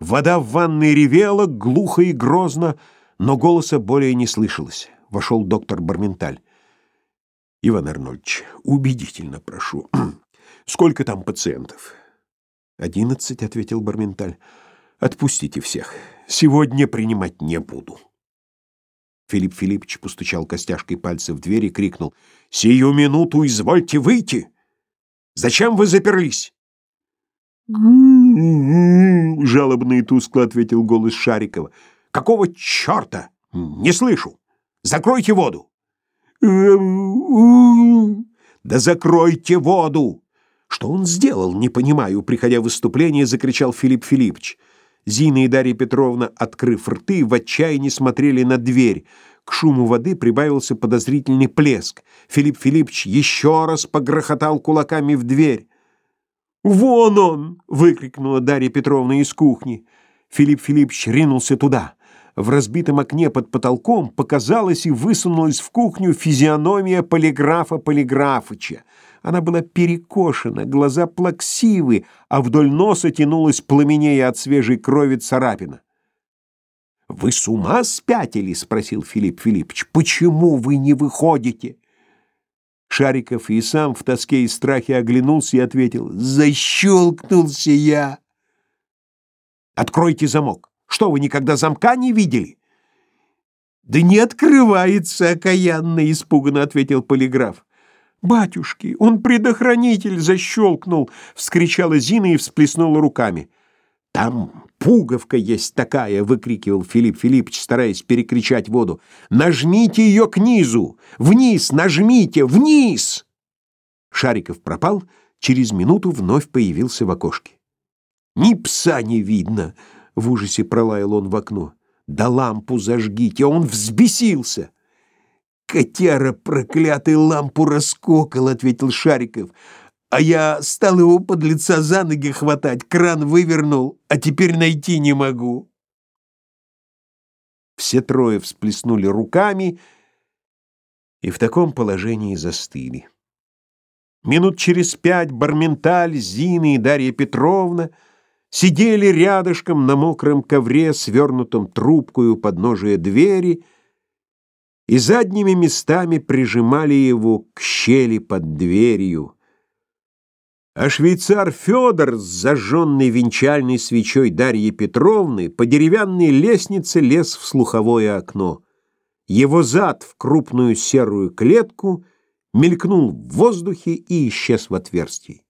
Вода в ванной ревела глухо и грозно, но голоса более не слышалось. Вошел доктор Барменталь. Иван Арнольдович, убедительно прошу. Сколько там пациентов? Одиннадцать, ответил Барменталь. Отпустите всех. Сегодня принимать не буду. Филипп Филиппович постучал костяшкой пальца в дверь и крикнул. «Сию минуту извольте выйти! Зачем вы заперлись?» жалобно и тускло ответил голос Шарикова. «Какого черта? Не слышу! Закройте воду!» «Да закройте воду!» «Что он сделал, не понимаю», — приходя в выступление, закричал Филипп Филиппович. Зина и Дарья Петровна, открыв рты, в отчаянии смотрели на дверь. К шуму воды прибавился подозрительный плеск. Филипп Филиппович еще раз погрохотал кулаками в дверь. «Вон он!» — выкрикнула Дарья Петровна из кухни. Филипп Филиппович ринулся туда. В разбитом окне под потолком показалась и высунулась в кухню физиономия полиграфа Полиграфыча. Она была перекошена, глаза плаксивы, а вдоль носа тянулась пламенея от свежей крови царапина. «Вы с ума спятили?» — спросил Филипп Филиппович. «Почему вы не выходите?» Шариков и сам в тоске и страхе оглянулся и ответил «Защелкнулся я!» «Откройте замок! Что, вы никогда замка не видели?» «Да не открывается, окаянно!» — испуганно ответил полиграф. «Батюшки, он предохранитель защелкнул!» — вскричала Зина и всплеснула руками. «Там пуговка есть такая!» — выкрикивал Филипп Филиппович, стараясь перекричать воду. «Нажмите ее к низу! Вниз нажмите! Вниз!» Шариков пропал, через минуту вновь появился в окошке. «Ни пса не видно!» — в ужасе пролаял он в окно. «Да лампу зажгите!» Он взбесился. «Котяра проклятый лампу раскокал!» — ответил Шариков. А я стал его под лица за ноги хватать, кран вывернул, а теперь найти не могу. Все трое всплеснули руками и в таком положении застыли. Минут через пять Барменталь, Зина и Дарья Петровна сидели рядышком на мокром ковре, свернутом трубкою подножия двери, и задними местами прижимали его к щели под дверью. А швейцар Федор с зажженной венчальной свечой Дарьи Петровны по деревянной лестнице лез в слуховое окно. Его зад в крупную серую клетку мелькнул в воздухе и исчез в отверстии.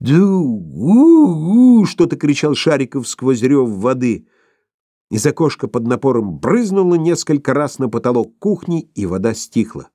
«Ду-гу-гу!» — что-то кричал Шариков сквозь рев воды. Из окошка под напором брызнуло несколько раз на потолок кухни, и вода стихла.